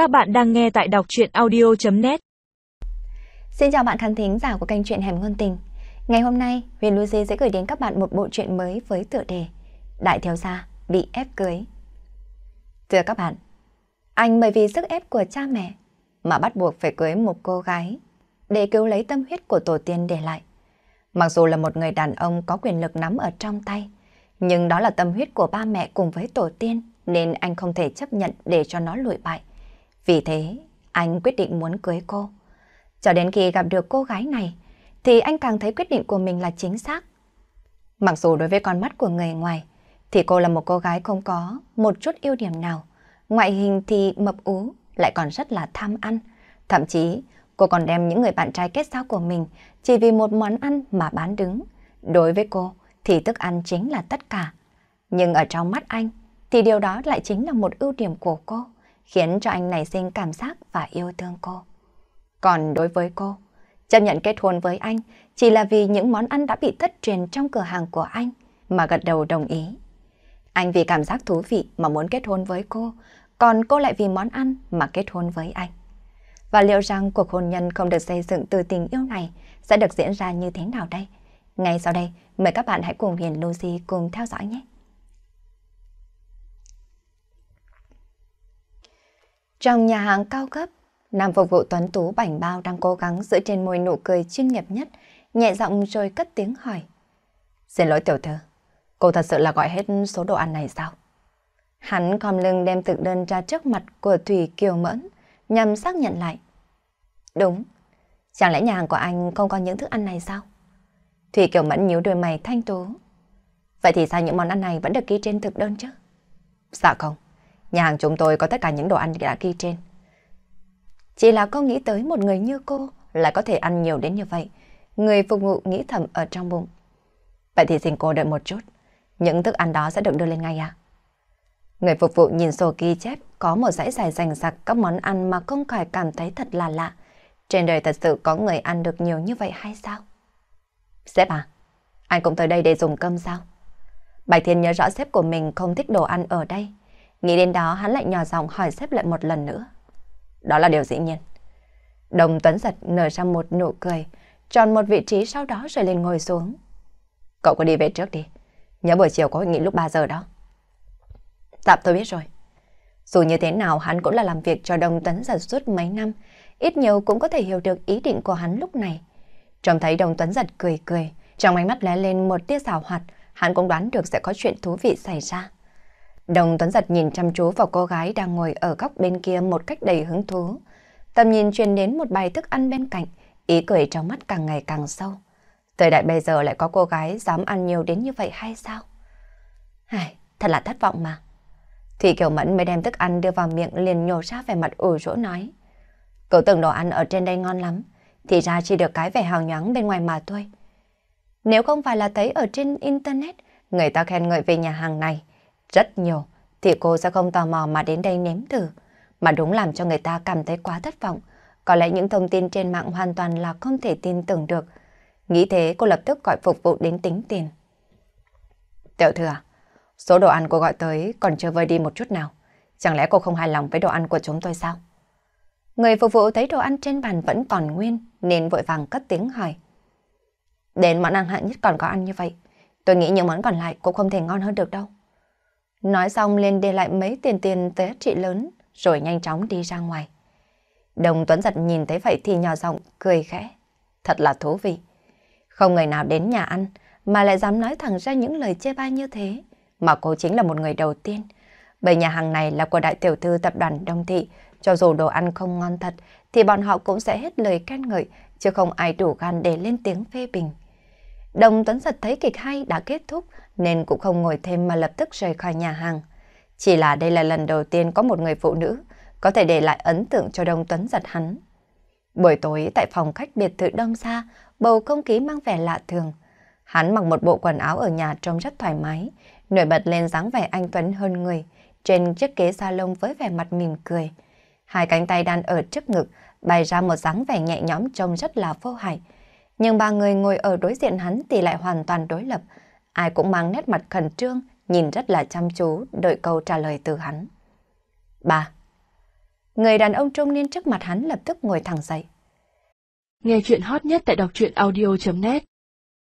Các bạn đang nghe tại đọc chuyện audio.net Xin chào bạn khán thính giả của kênh truyện Hẻm Ngôn Tình. Ngày hôm nay, Huyền Lucy sẽ gửi đến các bạn một bộ truyện mới với tựa đề Đại Thiếu Gia bị ép cưới. Thưa các bạn, anh bởi vì sức ép của cha mẹ mà bắt buộc phải cưới một cô gái để cứu lấy tâm huyết của tổ tiên để lại. Mặc dù là một người đàn ông có quyền lực nắm ở trong tay, nhưng đó là tâm huyết của ba mẹ cùng với tổ tiên nên anh không thể chấp nhận để cho nó lụi bại. Vì thế, anh quyết định muốn cưới cô. Cho đến khi gặp được cô gái này, thì anh càng thấy quyết định của mình là chính xác. Mặc dù đối với con mắt của người ngoài, thì cô là một cô gái không có một chút ưu điểm nào. Ngoại hình thì mập ú, lại còn rất là tham ăn. Thậm chí, cô còn đem những người bạn trai kết giao của mình chỉ vì một món ăn mà bán đứng. Đối với cô, thì thức ăn chính là tất cả. Nhưng ở trong mắt anh, thì điều đó lại chính là một ưu điểm của cô, khiến cho anh nảy sinh cảm giác và yêu thương cô. Còn đối với cô, chấp nhận kết hôn với anh chỉ là vì những món ăn đã bị thất truyền trong cửa hàng của anh mà gật đầu đồng ý. Anh vì cảm giác thú vị mà muốn kết hôn với cô, còn cô lại vì món ăn mà kết hôn với anh. Và liệu rằng cuộc hôn nhân không được xây dựng từ tình yêu này sẽ được diễn ra như thế nào đây? Ngay sau đây, mời các bạn hãy cùng Huyền Lucy cùng theo dõi nhé. Trong nhà hàng cao cấp, nam phục vụ tuấn tú bảnh bao đang cố gắng giữ trên môi nụ cười chuyên nghiệp nhất, nhẹ giọng rồi cất tiếng hỏi. Xin lỗi tiểu thư, cô thật sự là gọi hết số đồ ăn này sao? Hắn khom lưng đem thực đơn ra trước mặt của Thủy Kiều Mẫn, nhằm xác nhận lại. Đúng, chẳng lẽ nhà hàng của anh không có những thức ăn này sao? Thủy Kiều Mẫn nhíu đôi mày thanh tú. Vậy thì sao những món ăn này vẫn được ghi trên thực đơn chứ? Dạ không, nhà hàng chúng tôi có tất cả những đồ ăn đã ghi trên. Chỉ là không nghĩ tới một người như cô lại có thể ăn nhiều đến như vậy. Người phục vụ nghĩ thầm ở trong bụng. Vậy thì xin cô đợi một chút. Những thức ăn đó sẽ được đưa lên ngay à? Người phục vụ nhìn sổ ghi chép có một dãy dài dành rạc các món ăn mà không khỏi cảm thấy thật là lạ. Trên đời thật sự có người ăn được nhiều như vậy hay sao? Sếp à, anh cũng tới đây để dùng cơm sao? Bạch Thiên nhớ rõ sếp của mình không thích đồ ăn ở đây. Nghĩ đến đó hắn lại nhỏ giọng hỏi xếp lại một lần nữa. Đó là điều dĩ nhiên. Đồng Tuấn giật nở ra một nụ cười, tròn một vị trí sau đó rồi lên ngồi xuống. Cậu có đi về trước đi. Nhớ buổi chiều có hội nghị lúc 3 giờ đó. Tạm tôi biết rồi. Dù như thế nào hắn cũng là làm việc cho Đồng Tuấn giật suốt mấy năm, ít nhiều cũng có thể hiểu được ý định của hắn lúc này. Trông thấy Đồng Tuấn giật cười cười, trong ánh mắt lóe lên một tia xảo hoạt, hắn cũng đoán được sẽ có chuyện thú vị xảy ra. Đồng Tuấn giật nhìn chăm chú vào cô gái đang ngồi ở góc bên kia một cách đầy hứng thú. Tầm nhìn truyền đến một bài thức ăn bên cạnh, ý cười trong mắt càng ngày càng sâu. Thời đại bây giờ lại có cô gái dám ăn nhiều đến như vậy hay sao? Ai, thật là thất vọng mà. Thì Kiều Mẫn mới đem thức ăn đưa vào miệng liền nhổ ra về mặt ủ rỗ nói. Cậu tưởng đồ ăn ở trên đây ngon lắm, thì ra chỉ được cái vẻ hào nhoáng bên ngoài mà thôi. Nếu không phải là thấy ở trên Internet, người ta khen ngợi về nhà hàng này rất nhiều, thì cô sẽ không tò mò mà đến đây nếm thử. Mà đúng làm cho người ta cảm thấy quá thất vọng. Có lẽ những thông tin trên mạng hoàn toàn là không thể tin tưởng được. Nghĩ thế cô lập tức gọi phục vụ đến tính tiền. Tiểu thư à, số đồ ăn cô gọi tới còn chưa vơi đi một chút nào. Chẳng lẽ cô không hài lòng với đồ ăn của chúng tôi sao? Người phục vụ thấy đồ ăn trên bàn vẫn còn nguyên nên vội vàng cất tiếng hỏi. Đến món ăn hạng nhất còn có ăn như vậy. Tôi nghĩ những món còn lại cũng không thể ngon hơn được đâu. Nói xong liền để lại mấy tiền tiền giá trị lớn, rồi nhanh chóng đi ra ngoài. Đồng Tuấn giật nhìn thấy vậy thì nhỏ giọng cười khẽ. Thật là thú vị. Không người nào đến nhà ăn mà lại dám nói thẳng ra những lời chê bai như thế. Mà cô chính là một người đầu tiên. Bởi nhà hàng này là của đại tiểu thư tập đoàn Đông Thị. Cho dù đồ ăn không ngon thật thì bọn họ cũng sẽ hết lời khen ngợi, chứ không ai đủ gan để lên tiếng phê bình. Đồng Tuấn giật thấy kịch hay đã kết thúc nên cũng không ngồi thêm mà lập tức rời khỏi nhà hàng. Chỉ là đây là lần đầu tiên có một người phụ nữ có thể để lại ấn tượng cho Đông Tuấn giật hắn. Buổi tối tại phòng khách biệt thự Đông Sa, bầu không khí mang vẻ lạ thường. Hắn mặc một bộ quần áo ở nhà trông rất thoải mái, nổi bật lên dáng vẻ anh Tuấn hơn người, trên chiếc ghế salon với vẻ mặt mỉm cười. Hai cánh tay đan ở trước ngực, bày ra một dáng vẻ nhẹ nhõm trông rất là vô hại. Nhưng ba người ngồi ở đối diện hắn thì lại hoàn toàn đối lập, ai cũng mang nét mặt khẩn trương, nhìn rất là chăm chú, đợi câu trả lời từ hắn. Ba. Người đàn ông trung niên trước mặt hắn lập tức ngồi thẳng dậy. Nghe chuyện hot nhất tại đọc truyện audio.net